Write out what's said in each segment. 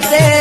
Sí.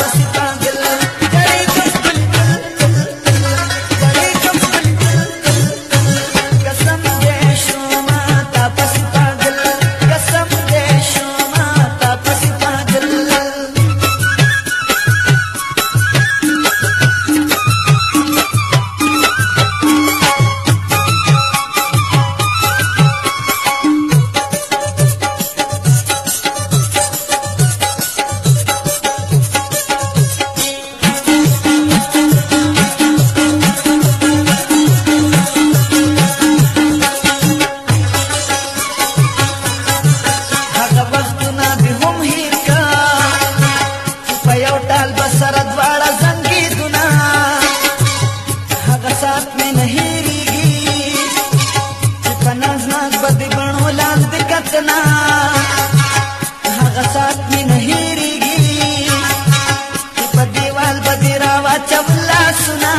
आपसी مې نه هېرېږي په دیوال به دې راواچوم لاسونه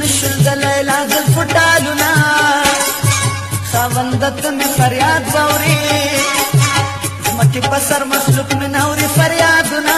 نشل د لیلا د فټالونا خاوندت مې فریاد باوري مکه په سر مخلوق مې نوري فریادونه